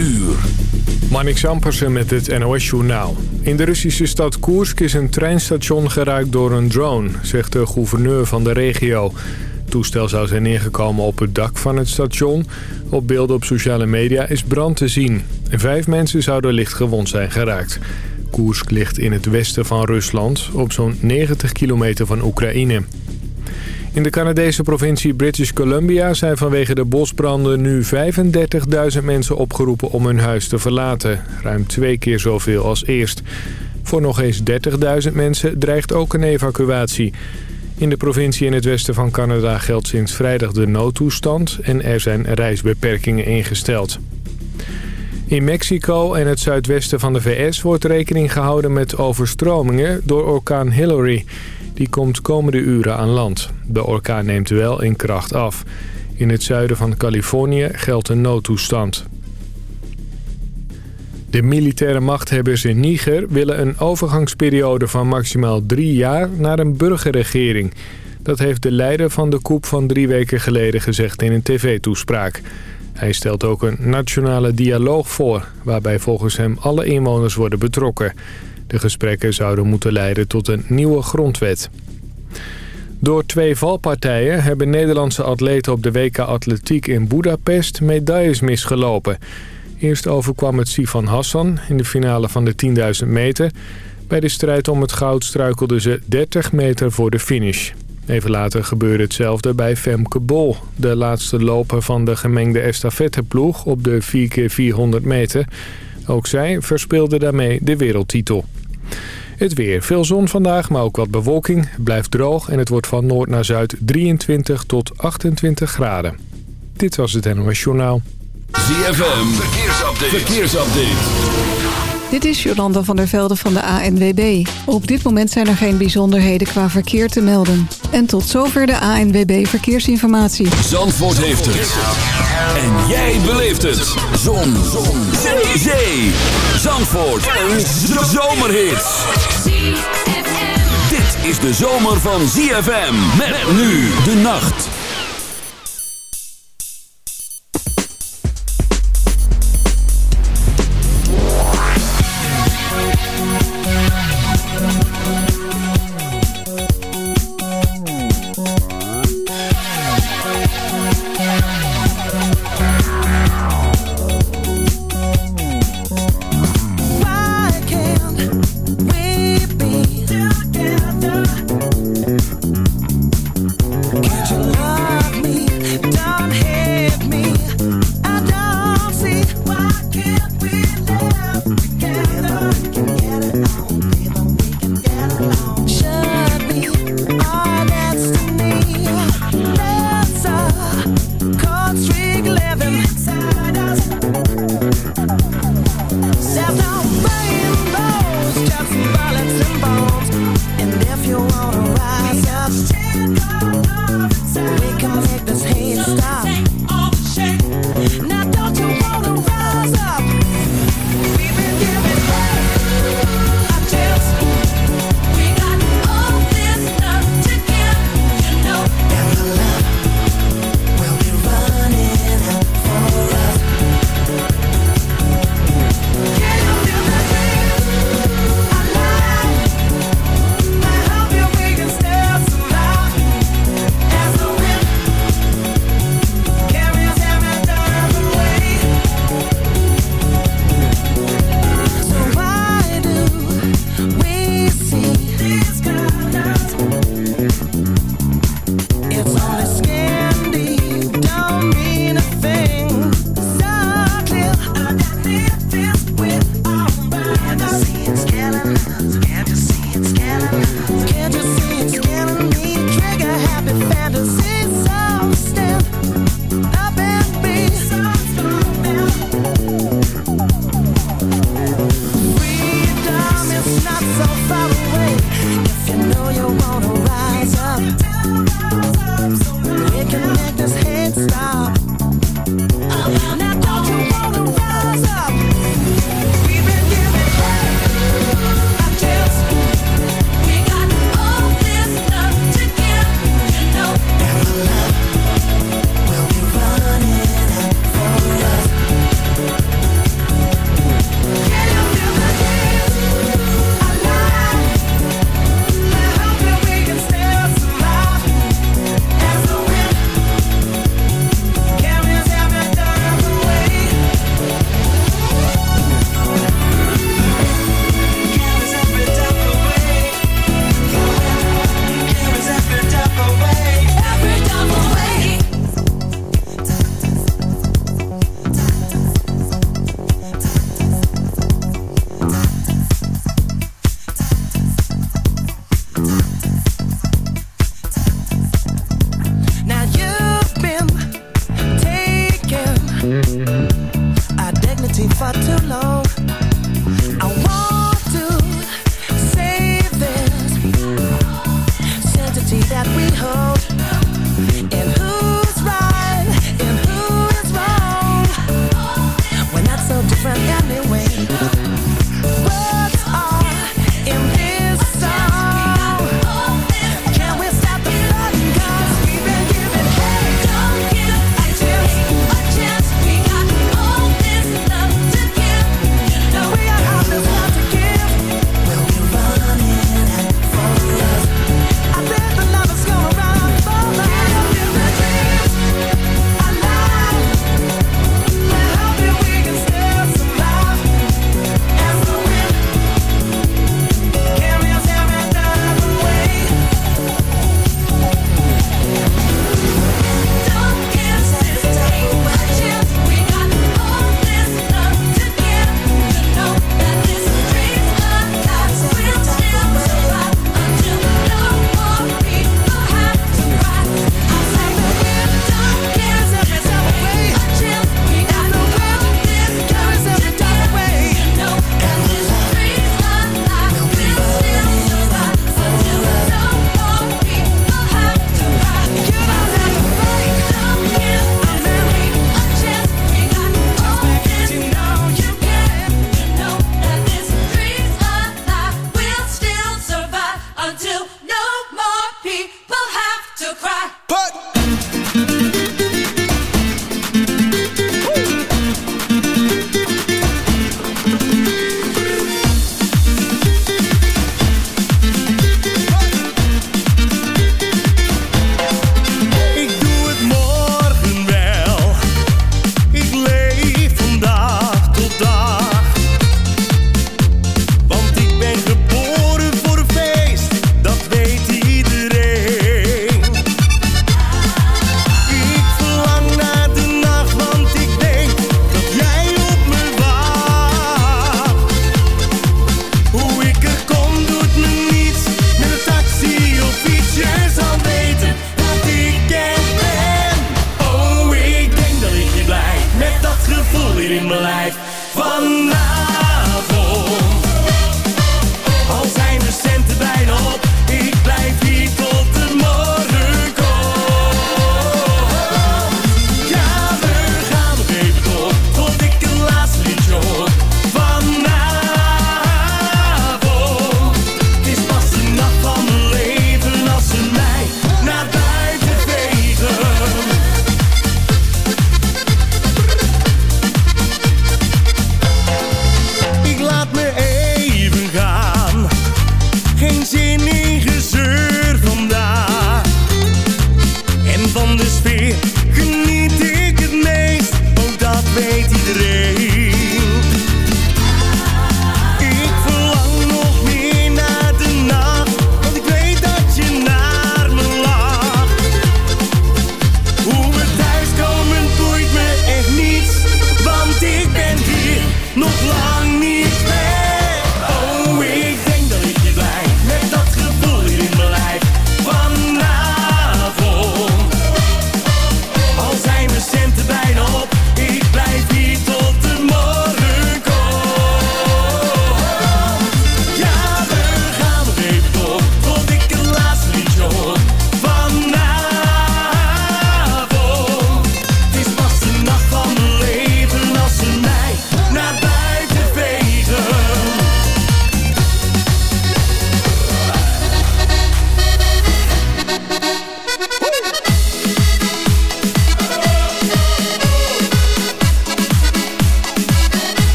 uur. Manik Sampersen met het NOS-journaal. In de Russische stad Koersk is een treinstation geraakt door een drone, zegt de gouverneur van de regio. Het toestel zou zijn neergekomen op het dak van het station. Op beelden op sociale media is brand te zien. Vijf mensen zouden licht gewond zijn geraakt. Koersk ligt in het westen van Rusland, op zo'n 90 kilometer van Oekraïne. In de Canadese provincie British Columbia zijn vanwege de bosbranden nu 35.000 mensen opgeroepen om hun huis te verlaten. Ruim twee keer zoveel als eerst. Voor nog eens 30.000 mensen dreigt ook een evacuatie. In de provincie in het westen van Canada geldt sinds vrijdag de noodtoestand en er zijn reisbeperkingen ingesteld. In Mexico en het zuidwesten van de VS wordt rekening gehouden met overstromingen door orkaan Hillary. Die komt komende uren aan land. De orkaan neemt wel in kracht af. In het zuiden van Californië geldt een noodtoestand. De militaire machthebbers in Niger willen een overgangsperiode van maximaal drie jaar naar een burgerregering. Dat heeft de leider van de coup van drie weken geleden gezegd in een tv-toespraak. Hij stelt ook een nationale dialoog voor, waarbij volgens hem alle inwoners worden betrokken. De gesprekken zouden moeten leiden tot een nieuwe grondwet. Door twee valpartijen hebben Nederlandse atleten op de WK Atletiek in Budapest medailles misgelopen. Eerst overkwam het Sifan Hassan in de finale van de 10.000 meter. Bij de strijd om het goud struikelde ze 30 meter voor de finish. Even later gebeurde hetzelfde bij Femke Bol, de laatste loper van de gemengde estafetteploeg op de 4x400 meter. Ook zij verspeelde daarmee de wereldtitel. Het weer. Veel zon vandaag, maar ook wat bewolking. Blijft droog en het wordt van noord naar zuid 23 tot 28 graden. Dit was het NOS Journaal. ZFM. Verkeersupdate. Verkeersupdate. Dit is Jolanda van der Velde van de ANWB. Op dit moment zijn er geen bijzonderheden qua verkeer te melden. En tot zover de ANWB Verkeersinformatie. Zandvoort heeft het. En jij beleeft het. Zon. Zon. Zee. Zandvoort. Een zomerhit. Dit is de zomer van ZFM. Met nu de nacht.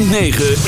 106.9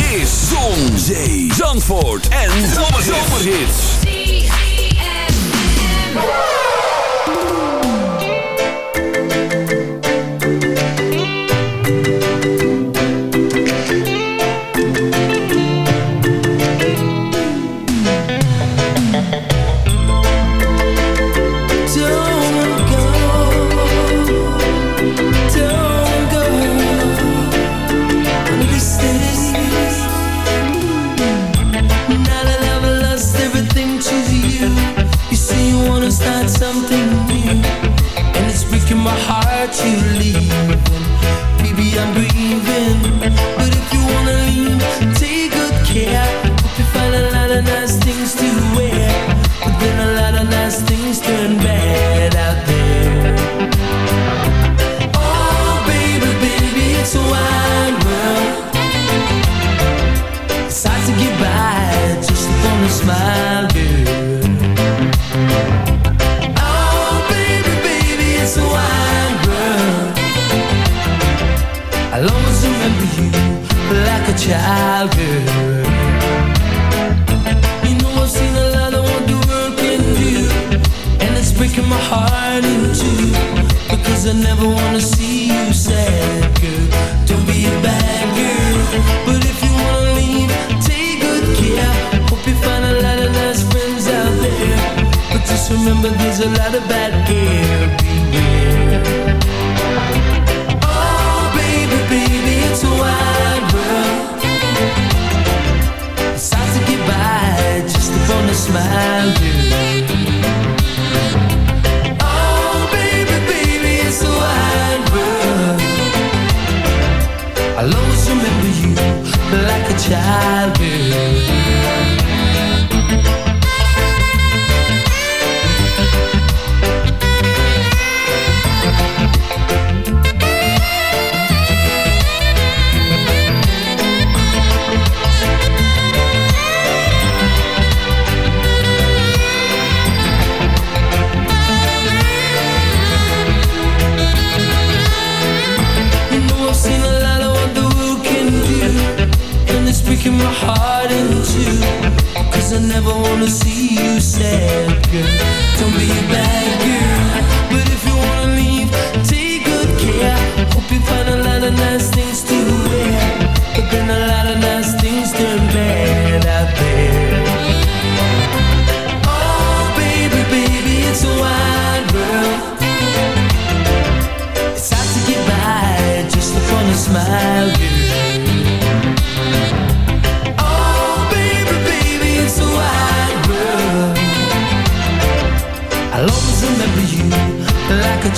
Don't be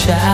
child,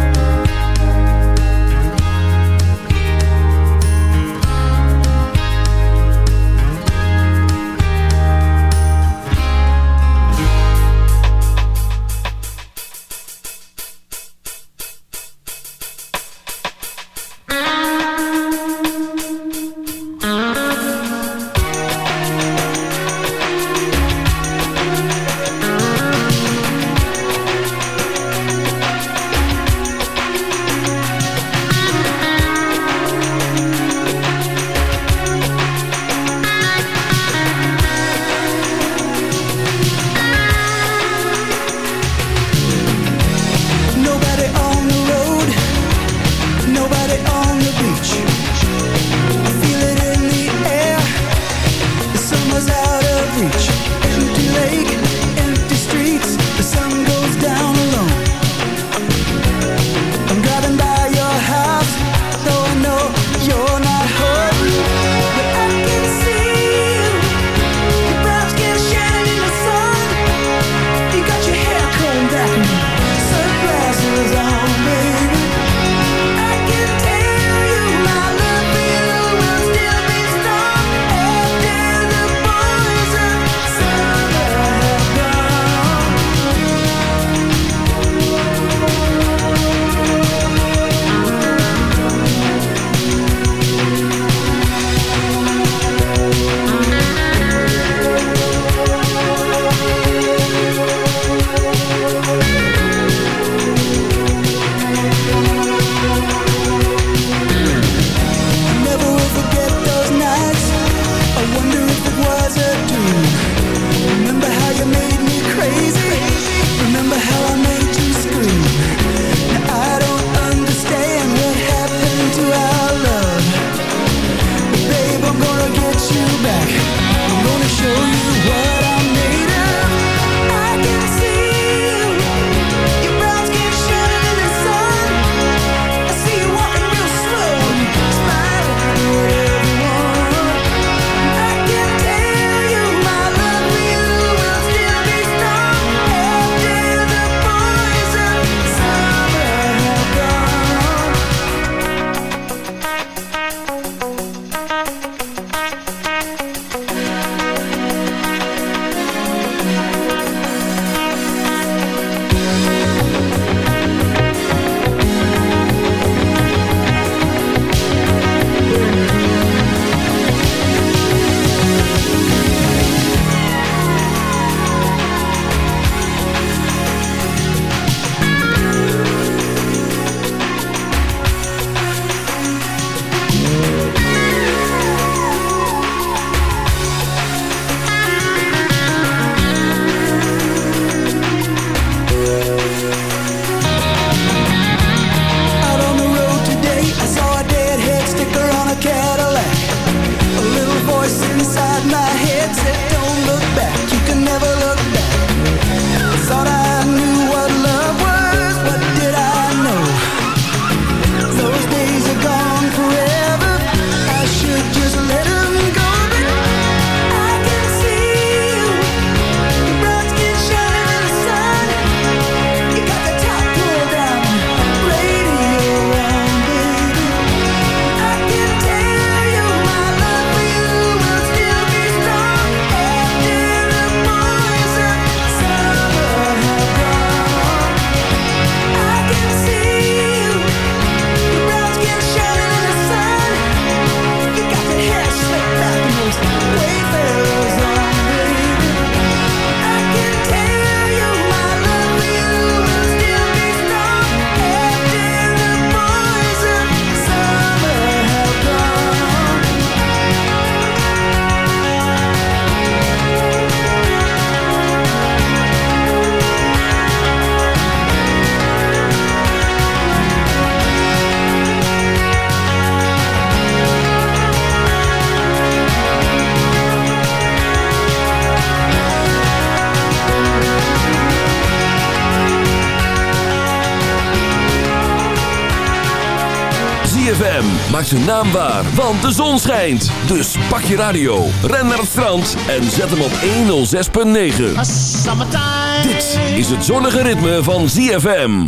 ZFM maakt zijn naam waar, want de zon schijnt. Dus pak je radio, ren naar het strand en zet hem op 106.9. Dit is het zonnige ritme van ZFM.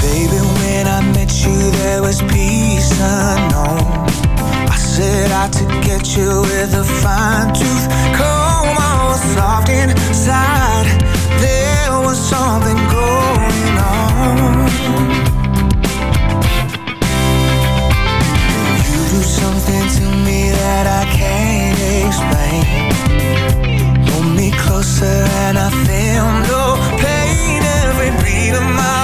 Baby, when I met you, there was peace unknown. I set out to get you with a fine tooth comb. I was soft inside. There was something going on. You do something to me that I can't explain. Hold me closer and I feel no pain. Every beat of my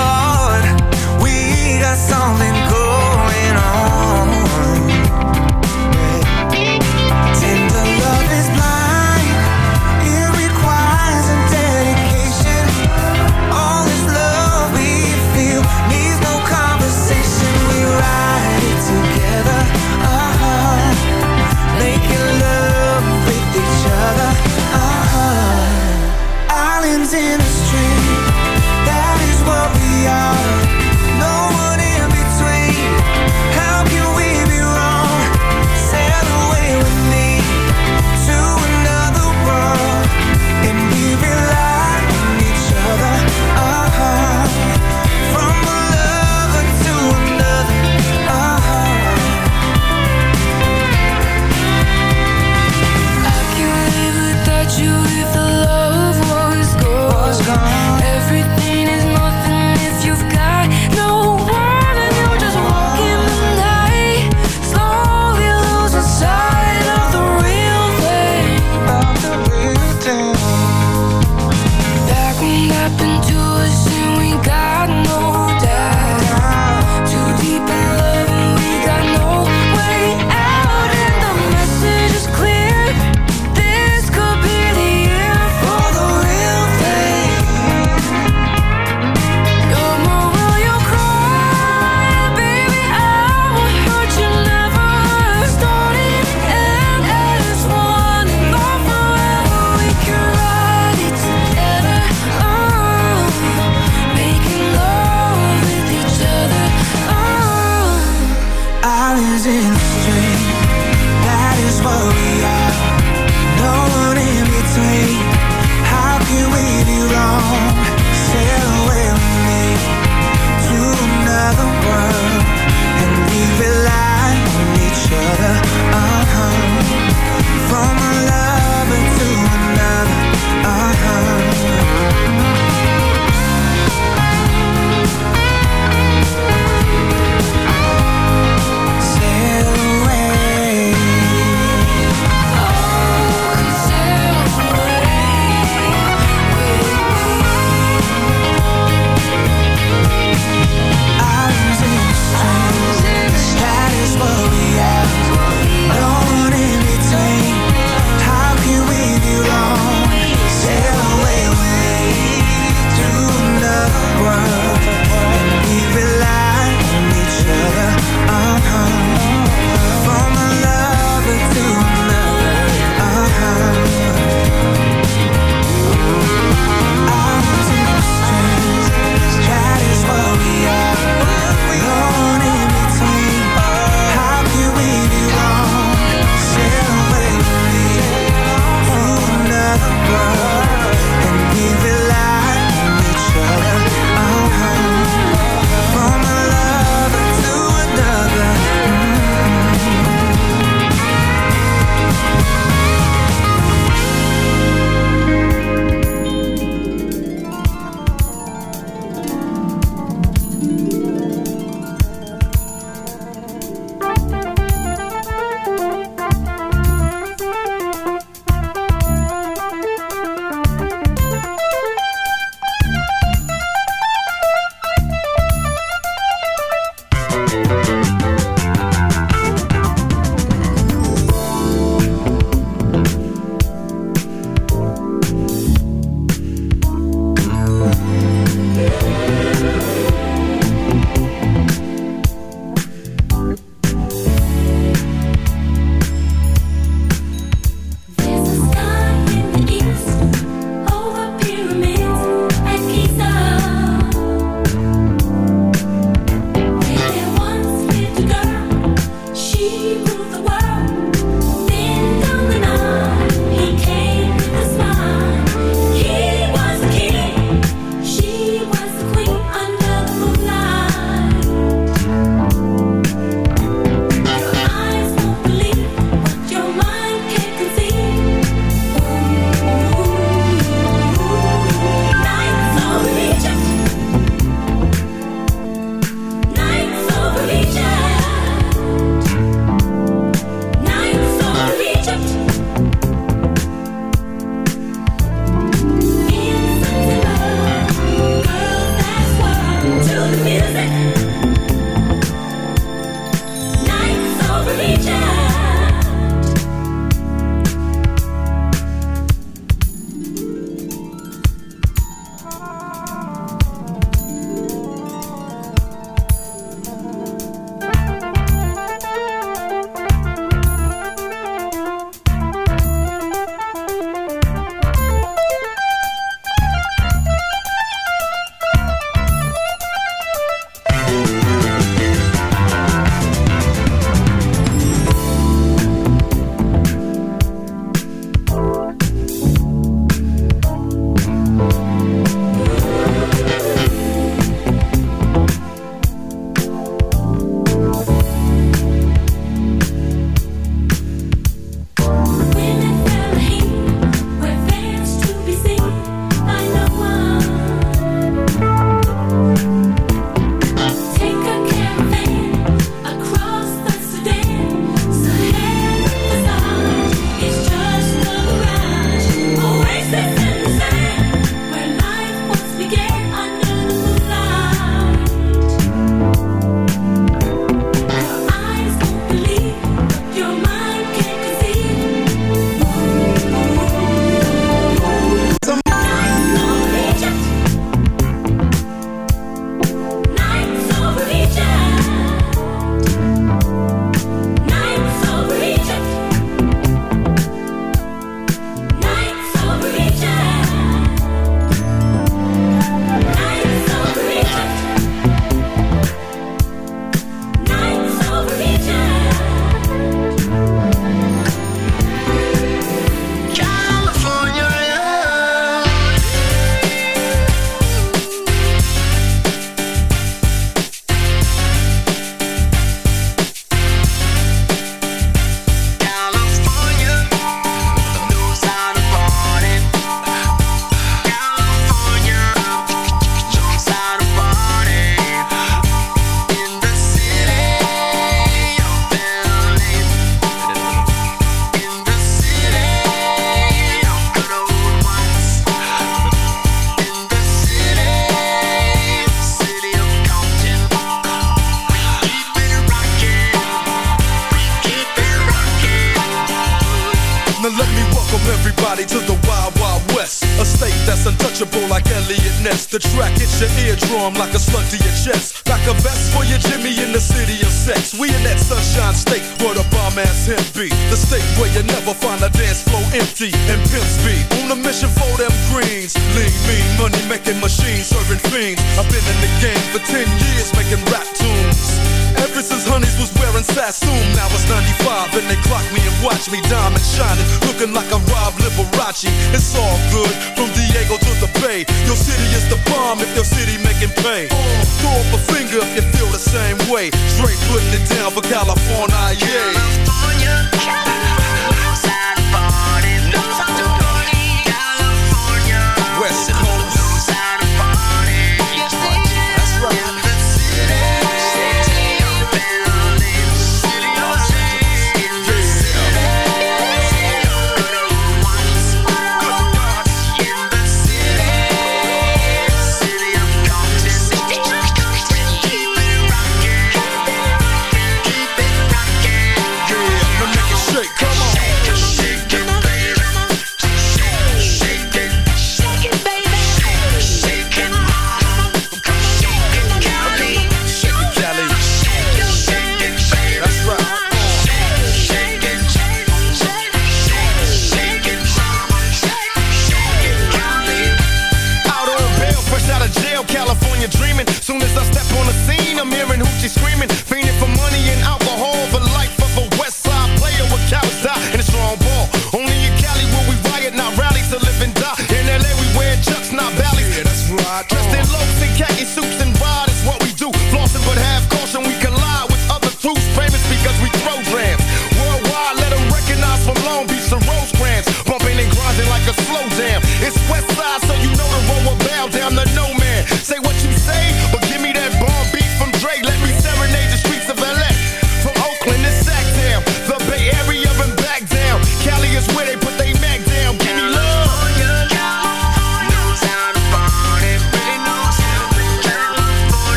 down for California, yeah.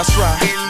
That's right.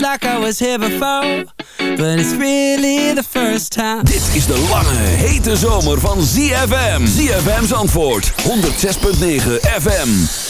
like I was here before. But it's really the first time. Dit is de lange, hete zomer van ZFM. ZFM Zandvoort 106.9 FM.